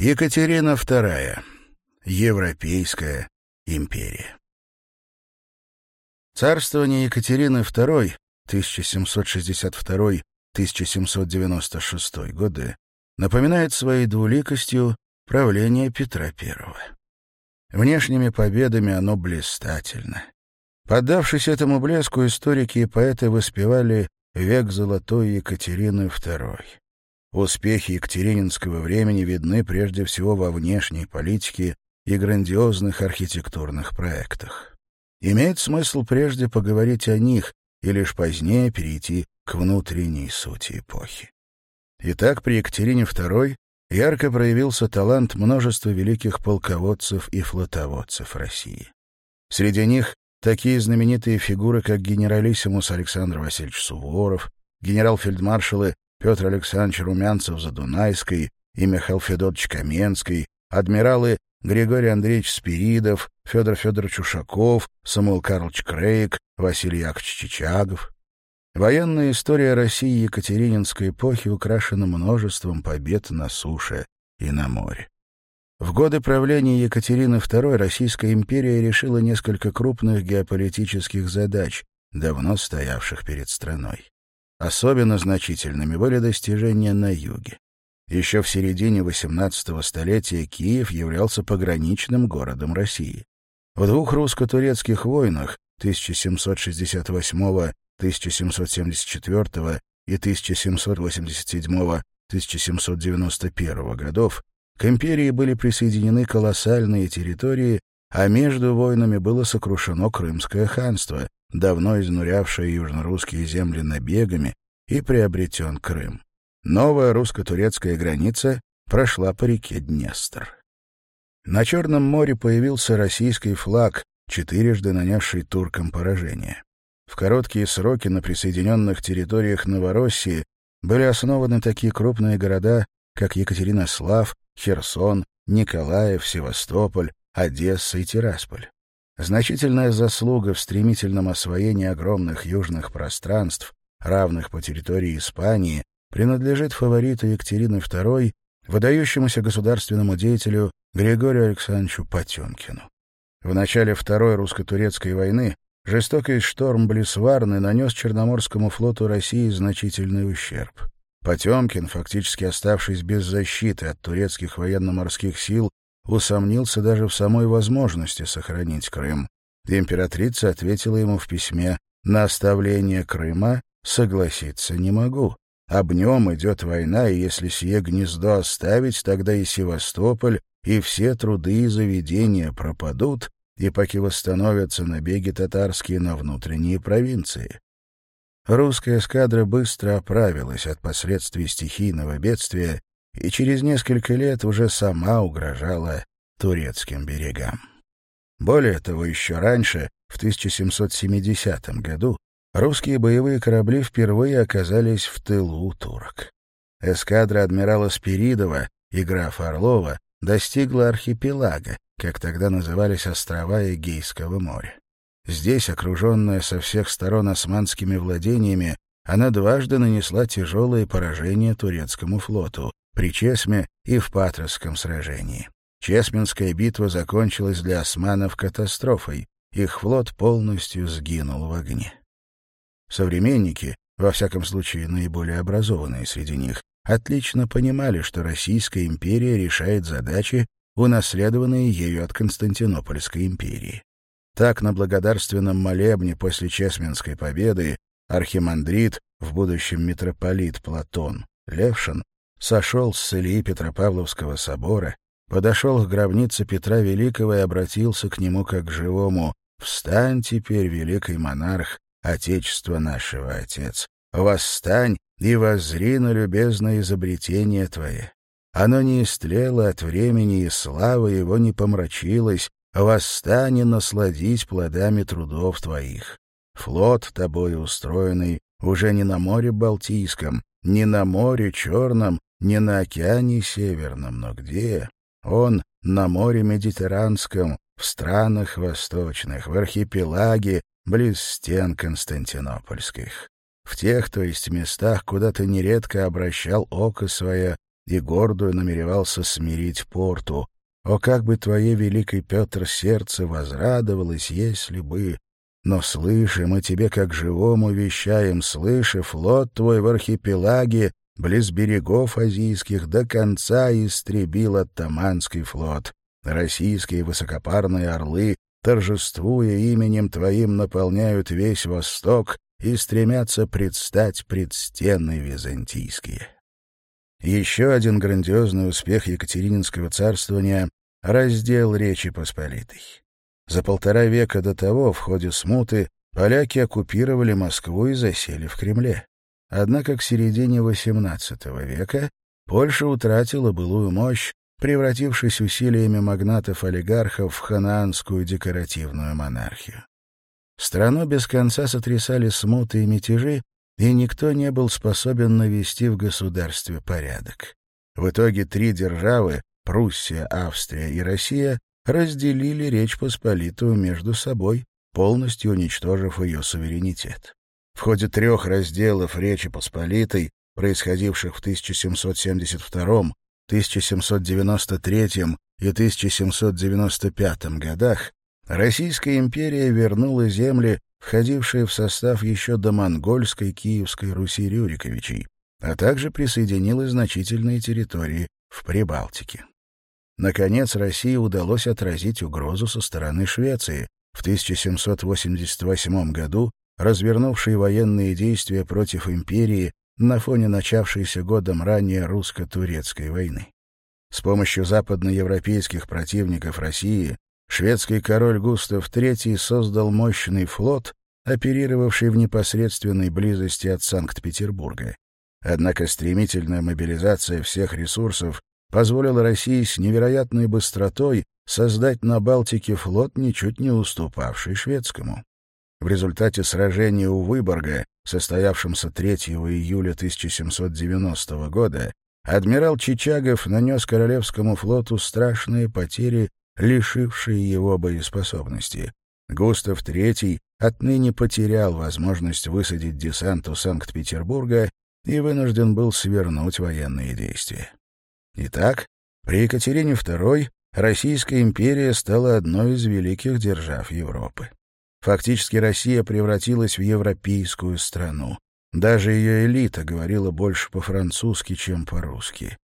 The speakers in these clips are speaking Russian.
Екатерина II. Европейская империя. Царствование Екатерины II 1762-1796 годы напоминает своей двуликостью правление Петра I. Внешними победами оно блистательно. Поддавшись этому блеску, историки и поэты воспевали век золотой Екатерины II. Успехи Екатерининского времени видны прежде всего во внешней политике и грандиозных архитектурных проектах. Имеет смысл прежде поговорить о них и лишь позднее перейти к внутренней сути эпохи. Итак, при Екатерине II ярко проявился талант множества великих полководцев и флотоводцев России. Среди них такие знаменитые фигуры, как генералиссимус Александр Васильевич Суворов, генерал-фельдмаршалы Петр Александрович Румянцев за Дунайской и Михаил Федорович Каменский, адмиралы Григорий Андреевич Спиридов, Федор Федорович Ушаков, Самуил Карлович Крейг, Василий Яковлевич Чичагов. Военная история России Екатерининской эпохи украшена множеством побед на суше и на море. В годы правления Екатерины II Российская империя решила несколько крупных геополитических задач, давно стоявших перед страной. Особенно значительными были достижения на юге. Еще в середине XVIII столетия Киев являлся пограничным городом России. В двух русско-турецких войнах 1768-1774 и 1787-1791 годов к империи были присоединены колоссальные территории, а между войнами было сокрушено Крымское ханство, давно изнурявшая южнорусские земли набегами, и приобретен Крым. Новая русско-турецкая граница прошла по реке Днестр. На Черном море появился российский флаг, четырежды нанесший туркам поражение. В короткие сроки на присоединенных территориях Новороссии были основаны такие крупные города, как Екатеринослав, Херсон, Николаев, Севастополь, Одесса и Тирасполь. Значительная заслуга в стремительном освоении огромных южных пространств, равных по территории Испании, принадлежит фавориту Екатерины II, выдающемуся государственному деятелю Григорию Александровичу Потемкину. В начале Второй русско-турецкой войны жестокий шторм близ Варны нанес Черноморскому флоту России значительный ущерб. Потемкин, фактически оставшись без защиты от турецких военно-морских сил, усомнился даже в самой возможности сохранить Крым. Императрица ответила ему в письме «На оставление Крыма согласиться не могу. Об нем идет война, и если сие гнездо оставить, тогда и Севастополь, и все труды и заведения пропадут, и поки восстановятся набеги татарские на внутренние провинции». Русская эскадра быстро оправилась от последствий стихийного бедствия и через несколько лет уже сама угрожала турецким берегам. Более того, еще раньше, в 1770 году, русские боевые корабли впервые оказались в тылу турок. Эскадра адмирала Спиридова и графа Орлова достигла архипелага, как тогда назывались острова Эгейского моря. Здесь, окруженная со всех сторон османскими владениями, она дважды нанесла тяжелые поражения турецкому флоту, при Чесме и в Патровском сражении. Чесменская битва закончилась для османов катастрофой, их флот полностью сгинул в огне. Современники, во всяком случае наиболее образованные среди них, отлично понимали, что Российская империя решает задачи, унаследованные ею от Константинопольской империи. Так на благодарственном молебне после Чесменской победы архимандрит, в будущем митрополит Платон Левшин, сошел с цели Петропавловского собора, подошел к гробнице Петра Великого и обратился к нему как к живому. «Встань теперь, великий монарх, Отечество нашего, Отец! Восстань и возри на любезное изобретение Твое! Оно не истлело от времени, и слава его не помрачилась. Восстань и насладись плодами трудов Твоих! Флот, Тобой устроенный, уже не на море Балтийском, не на море Черном, не на океане Северном, но где? Он на море Медитеранском, в странах восточных, в архипелаге, близ стен Константинопольских. В тех, то есть местах, куда ты нередко обращал око свое и гордую намеревался смирить порту. О, как бы твое, великий Петр, сердце возрадовалось, если бы... Но слышим, и тебе, как живому, вещаем, слыши, флот твой в архипелаге близ берегов азийских до конца истребил атаманский флот. Российские высокопарные орлы, торжествуя именем Твоим, наполняют весь Восток и стремятся предстать пред стены византийские. Еще один грандиозный успех Екатерининского царствования — раздел Речи Посполитой. За полтора века до того, в ходе смуты, поляки оккупировали Москву и засели в Кремле. Однако к середине XVIII века Польша утратила былую мощь, превратившись усилиями магнатов-олигархов в ханаанскую декоративную монархию. Страну без конца сотрясали смуты и мятежи, и никто не был способен навести в государстве порядок. В итоге три державы — Пруссия, Австрия и Россия — разделили Речь Посполитую между собой, полностью уничтожив ее суверенитет. В ходе трех разделов Речи Посполитой, происходивших в 1772, 1793 и 1795 годах, Российская империя вернула земли, входившие в состав еще до монгольской Киевской Руси Рюриковичей, а также присоединила значительные территории в Прибалтике. Наконец, России удалось отразить угрозу со стороны Швеции, в 1788 году развернувшей военные действия против империи на фоне начавшейся годом ранее русско-турецкой войны. С помощью западноевропейских противников России шведский король Густав III создал мощный флот, оперировавший в непосредственной близости от Санкт-Петербурга. Однако стремительная мобилизация всех ресурсов позволила России с невероятной быстротой создать на Балтике флот, ничуть не уступавший шведскому. В результате сражения у Выборга, состоявшемся 3 июля 1790 года, адмирал Чичагов нанес Королевскому флоту страшные потери, лишившие его боеспособности. Густав III отныне потерял возможность высадить десант у Санкт-Петербурга и вынужден был свернуть военные действия. Итак, при Екатерине II Российская империя стала одной из великих держав Европы. Фактически Россия превратилась в европейскую страну. Даже ее элита говорила больше по-французски, чем по-русски.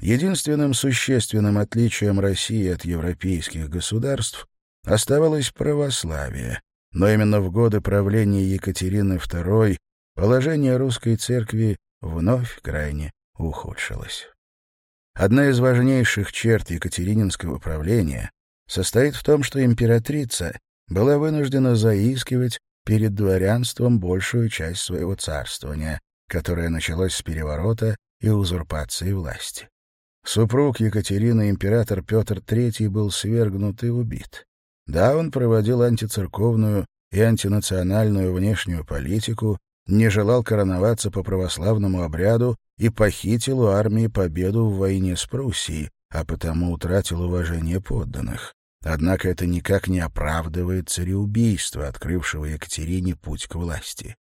Единственным существенным отличием России от европейских государств оставалось православие, но именно в годы правления Екатерины II положение русской церкви вновь крайне ухудшилось. Одна из важнейших черт екатерининского правления состоит в том, что императрица была вынуждена заискивать перед дворянством большую часть своего царствования, которое началось с переворота и узурпации власти. Супруг Екатерины, император Петр III, был свергнут и убит. Да, он проводил антицерковную и антинациональную внешнюю политику, не желал короноваться по православному обряду и похитил у армии победу в войне с Пруссией, а потому утратил уважение подданных. Однако это никак не оправдывает цареубийство, открывшего Екатерине путь к власти.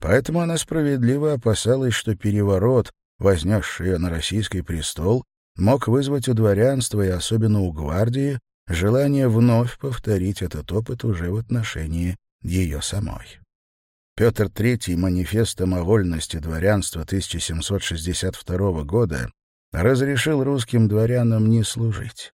Поэтому она справедливо опасалась, что переворот, вознесший ее на российский престол, мог вызвать у дворянства и особенно у гвардии желание вновь повторить этот опыт уже в отношении ее самой. Петр III манифестом о вольности дворянства 1762 года разрешил русским дворянам не служить.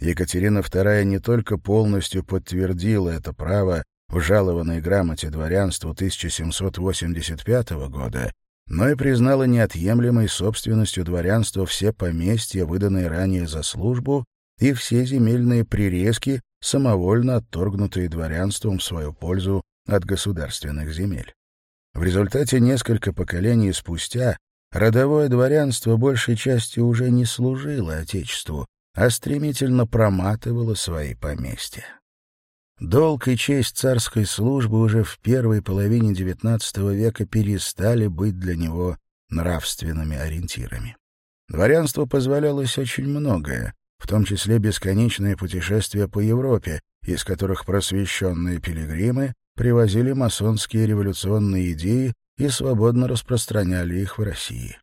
Екатерина II не только полностью подтвердила это право в жалованной грамоте дворянству 1785 года, но и признала неотъемлемой собственностью дворянства все поместья, выданные ранее за службу, и все земельные прирезки, самовольно отторгнутые дворянством в свою пользу от государственных земель. В результате несколько поколений спустя родовое дворянство большей части уже не служило Отечеству, а стремительно проматывала свои поместья. Долг и честь царской службы уже в первой половине XIX века перестали быть для него нравственными ориентирами. Дворянство позволялось очень многое, в том числе бесконечные путешествия по Европе, из которых просвещенные пилигримы привозили масонские революционные идеи и свободно распространяли их в России.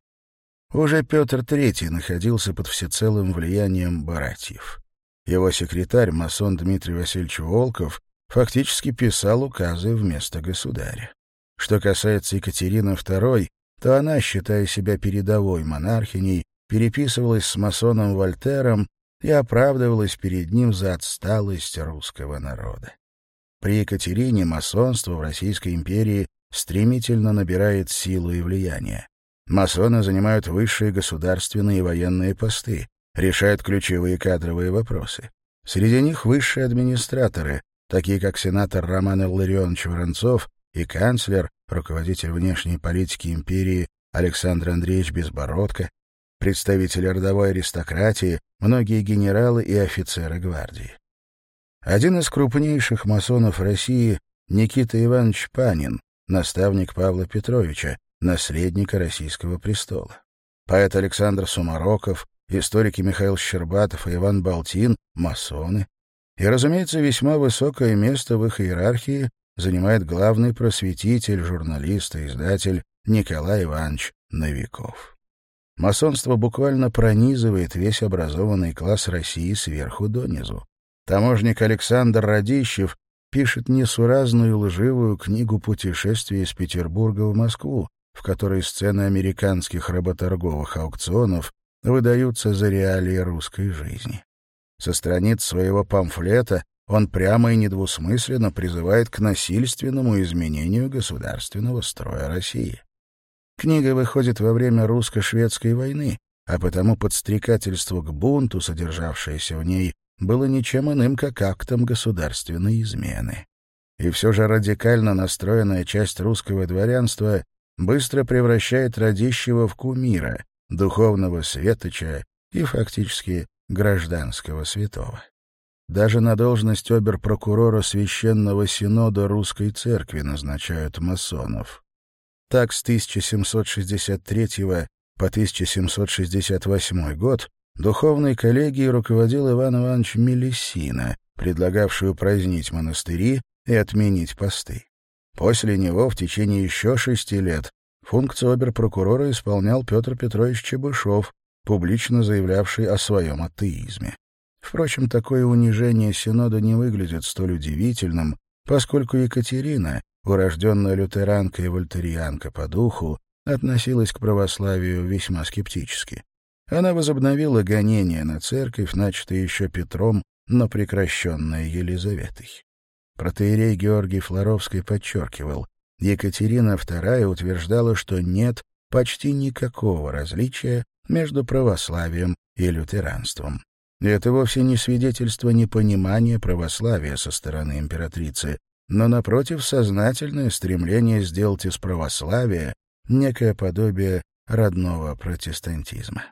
Уже Петр III находился под всецелым влиянием братьев. Его секретарь, масон Дмитрий Васильевич Волков, фактически писал указы вместо государя. Что касается Екатерины II, то она, считая себя передовой монархиней, переписывалась с масоном Вольтером и оправдывалась перед ним за отсталость русского народа. При Екатерине масонство в Российской империи стремительно набирает силу и влияние. Масоны занимают высшие государственные и военные посты, решают ключевые кадровые вопросы. Среди них высшие администраторы, такие как сенатор Роман Илларионович Воронцов и канцлер, руководитель внешней политики империи Александр Андреевич Безбородко, представители родовой аристократии, многие генералы и офицеры гвардии. Один из крупнейших масонов России — Никита Иванович Панин, наставник Павла Петровича, наследника российского престола. Поэт Александр Сумароков, историки Михаил Щербатов и Иван Балтин — масоны. И, разумеется, весьма высокое место в их иерархии занимает главный просветитель, журналист и издатель Николай Иванович Новиков. Масонство буквально пронизывает весь образованный класс России сверху донизу. Таможник Александр Радищев пишет несуразную лживую книгу путешествия из Петербурга в Москву», в которой сцены американских работорговых аукционов выдаются за реалии русской жизни. Со страниц своего памфлета он прямо и недвусмысленно призывает к насильственному изменению государственного строя России. Книга выходит во время русско-шведской войны, а потому подстрекательство к бунту, содержавшееся в ней, было ничем иным, как актом государственной измены. И все же радикально настроенная часть русского дворянства быстро превращает родищего в кумира, духовного светоча и фактически гражданского святого. Даже на должность оберпрокурора Священного Синода Русской Церкви назначают масонов. Так с 1763 по 1768 год духовной коллегией руководил Иван Иванович Мелесина, предлагавший упразднить монастыри и отменить посты. После него в течение еще шести лет функцию оберпрокурора исполнял Петр Петрович Чебышев, публично заявлявший о своем атеизме. Впрочем, такое унижение Синода не выглядит столь удивительным, поскольку Екатерина, урожденная лютеранка и вольтерианка по духу, относилась к православию весьма скептически. Она возобновила гонение на церковь, начатое еще Петром, но прекращенное Елизаветой. Протеерей Георгий Флоровский подчеркивал, Екатерина II утверждала, что нет почти никакого различия между православием и лютеранством. Это вовсе не свидетельство непонимания православия со стороны императрицы, но, напротив, сознательное стремление сделать из православия некое подобие родного протестантизма.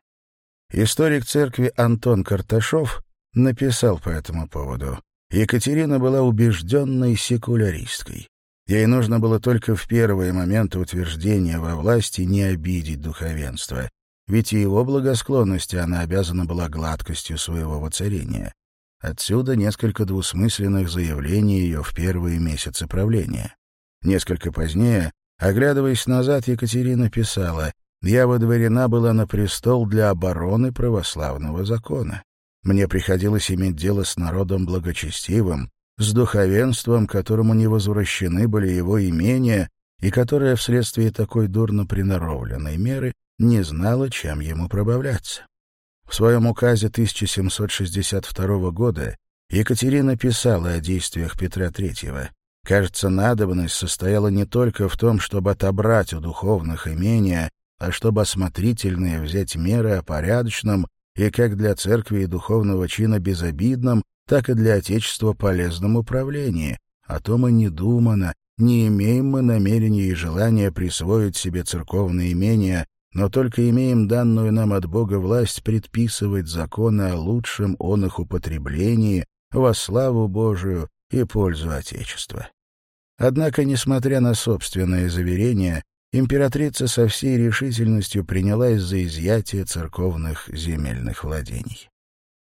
Историк церкви Антон Карташов написал по этому поводу Екатерина была убежденной секуляристкой. Ей нужно было только в первые моменты утверждения во власти не обидеть духовенство, ведь и его благосклонности она обязана была гладкостью своего воцарения. Отсюда несколько двусмысленных заявлений ее в первые месяцы правления. Несколько позднее, оглядываясь назад, Екатерина писала — я водворена была на престол для обороны православного закона. Мне приходилось иметь дело с народом благочестивым, с духовенством, которому не возвращены были его имения, и которое вследствие такой дурно приноровленной меры не знало, чем ему пробавляться. В своем указе 1762 года Екатерина писала о действиях Петра III. Кажется, надобность состояла не только в том, чтобы отобрать у духовных имения, а чтобы осмотрительные взять меры о порядочном и как для церкви и духовного чина безобидном, так и для Отечества полезном управлении. О том и не думано, не имеем мы намерения и желания присвоить себе церковные имения, но только имеем данную нам от Бога власть предписывать законы о лучшем он их употреблении во славу Божию и пользу Отечества. Однако, несмотря на собственное заверение, императрица со всей решительностью принялась за изъятие церковных земельных владений.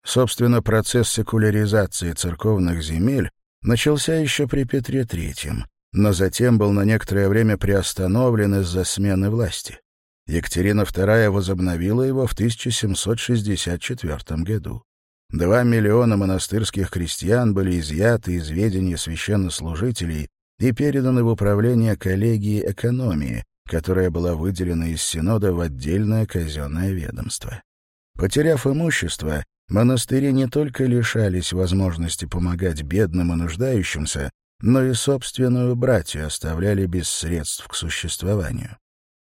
Собственно, процесс секуляризации церковных земель начался еще при Петре III, но затем был на некоторое время приостановлен из-за смены власти. Екатерина II возобновила его в 1764 году. Два миллиона монастырских крестьян были изъяты из ведения священнослужителей и переданы в управление коллегии экономии, которая была выделена из Синода в отдельное казенное ведомство. Потеряв имущество, монастыри не только лишались возможности помогать бедным и нуждающимся, но и собственную братью оставляли без средств к существованию.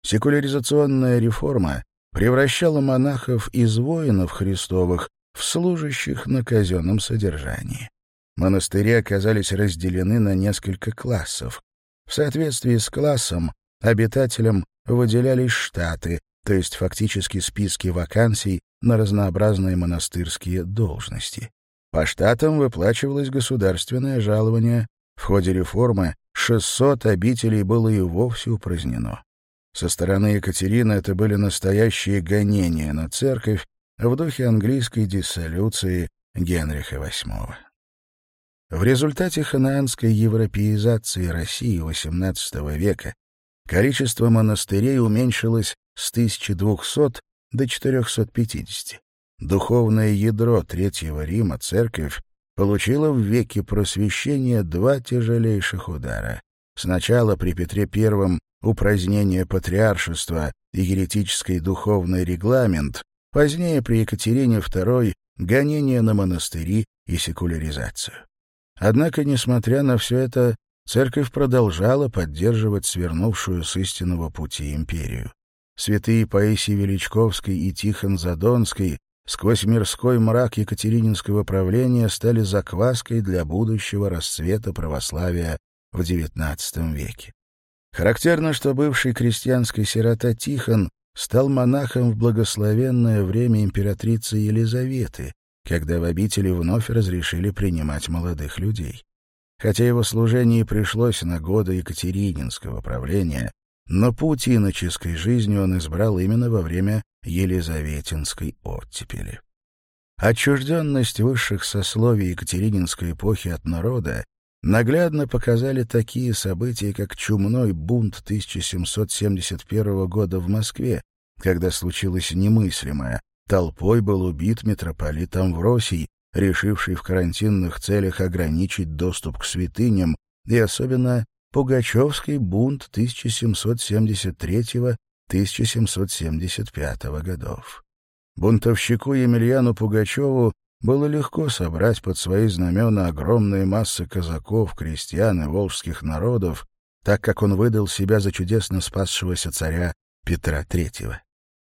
Секуляризационная реформа превращала монахов из воинов христовых в служащих на казенном содержании. Монастыри оказались разделены на несколько классов. В соответствии с классом Обитателям выделялись штаты, то есть фактически списки вакансий на разнообразные монастырские должности. По штатам выплачивалось государственное жалование. В ходе реформы 600 обителей было и вовсе упразднено. Со стороны Екатерины это были настоящие гонения на церковь в духе английской диссолюции Генриха VIII. В результате ханаанской европеизации России XVIII века количество монастырей уменьшилось с 1200 до 450. Духовное ядро Третьего Рима, церковь, получило в веке просвещения два тяжелейших удара. Сначала при Петре I упразднение патриаршества и еретический духовный регламент, позднее при Екатерине II гонение на монастыри и секуляризацию. Однако, несмотря на все это, Церковь продолжала поддерживать свернувшую с истинного пути империю. Святые Паисий Величковский и Тихон Задонский сквозь мирской мрак Екатерининского правления стали закваской для будущего расцвета православия в XIX веке. Характерно, что бывший крестьянский сирота Тихон стал монахом в благословенное время императрицы Елизаветы, когда в обители вновь разрешили принимать молодых людей хотя его служение пришлось на годы Екатерининского правления, но путь иноческой жизни он избрал именно во время Елизаветинской оттепели. Отчужденность высших сословий Екатерининской эпохи от народа наглядно показали такие события, как чумной бунт 1771 года в Москве, когда случилось немыслимое. Толпой был убит митрополит Амвросий, решивший в карантинных целях ограничить доступ к святыням, и особенно Пугачевский бунт 1773-1775 годов. Бунтовщику Емельяну Пугачеву было легко собрать под свои знамена огромные массы казаков, крестьян и волжских народов, так как он выдал себя за чудесно спасшегося царя Петра III.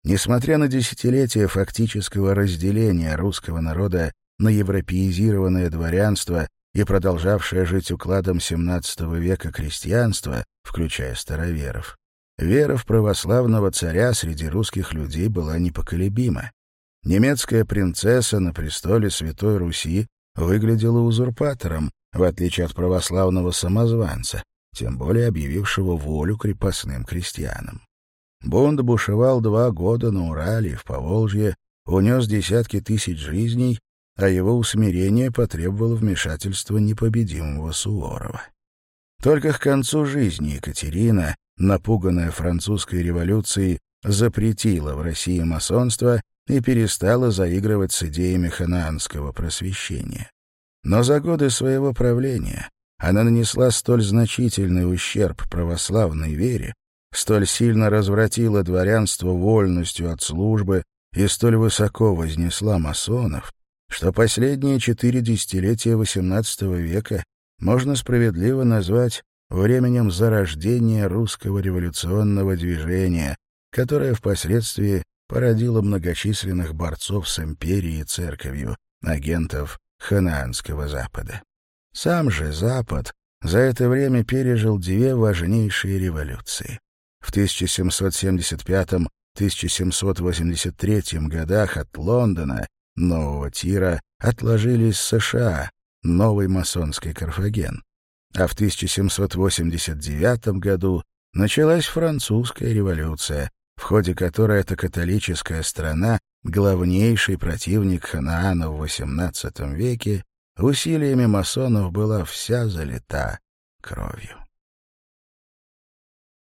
Несмотря на десятилетия фактического разделения русского народа на европеизированное дворянство и продолжавшее жить укладом XVII века крестьянство, включая староверов, вера в православного царя среди русских людей была непоколебима. Немецкая принцесса на престоле Святой Руси выглядела узурпатором, в отличие от православного самозванца, тем более объявившего волю крепостным крестьянам. Бунт бушевал два года на Урале и в Поволжье, унес десятки тысяч жизней а его усмирение потребовало вмешательства непобедимого Суворова. Только к концу жизни Екатерина, напуганная французской революцией, запретила в России масонство и перестала заигрывать с идеями ханаанского просвещения. Но за годы своего правления она нанесла столь значительный ущерб православной вере, столь сильно развратила дворянство вольностью от службы и столь высоко вознесла масонов, что последние четыре десятилетия XVIII века можно справедливо назвать временем зарождения русского революционного движения, которое впоследствии породило многочисленных борцов с империей и церковью, агентов ханаанского Запада. Сам же Запад за это время пережил две важнейшие революции. В 1775-1783 годах от Лондона нового тира отложились из США, новый масонский Карфаген. А в 1789 году началась французская революция, в ходе которой эта католическая страна, главнейший противник Ханаана в XVIII веке, усилиями масонов была вся залита кровью.